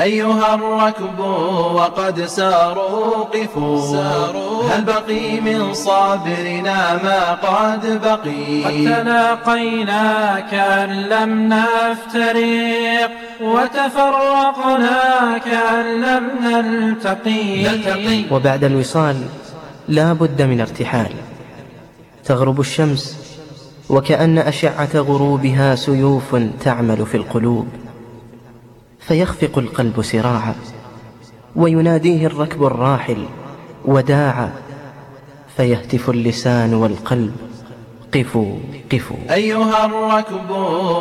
أيها الركب وقد ساروا قفوا. هل بقي من صابرنا ما قد بقي؟ قد تلاقينا كأن لم نفترق وتفرقنا كأن لم نلتقي. وبعد الوصال لا بد من ارتحال. تغرب الشمس وكأن أشعة غروبها سيوف تعمل في القلوب. فيخفق القلب سراعا. ويناديه الركب الراحل وداعا. فيهتف اللسان والقلب. قفوا قفوا. أيها الركب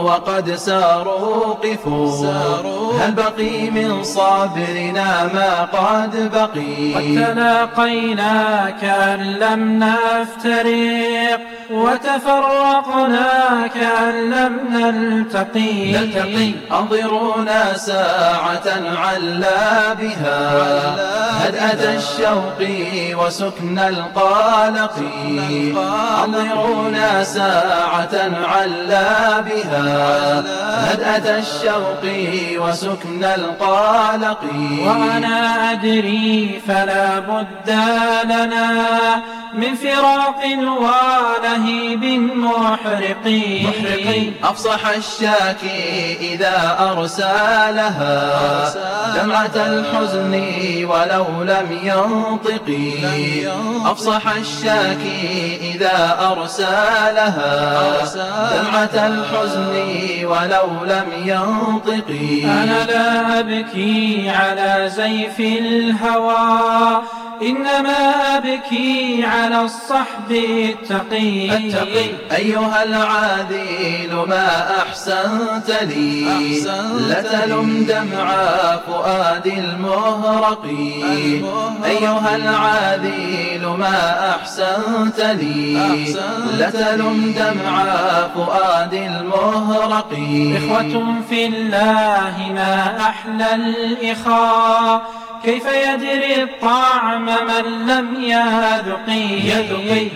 وقد ساروا قفوا. هل بقي من صابرنا ما قد بقي؟ قد تلاقينا كأن لم نفترق وتفرقنا كأن لم نلتقي. نلتقي. أنظرونا ساعة علا بها. هدأة الشوق وسكن القلق أنظرونا ساعة علا بها. هدأة الشوق وسكن القلق وأنا أدري فلا بد لنا من فراق ولهيب محرق. أفصح الشاكي إذا أرسالها. دمعة الحزن ولو لم ينطق. أفصح الشاكي إذا أرسالها. دمعة الحزن ولو لم ينطق. أنا لا أبكي على زيف الهوى. إنما أبكي على الصحب التقي. التقي أيها العادل ما أحسنت لي. لتلم دمع فؤاد المهرق. أيها العادل ما أحسنت لي. لتلم دمع فؤاد المهرق. إخوة في الله ما أحلى الإخاء. كيف يدري الطعم من لم يذقي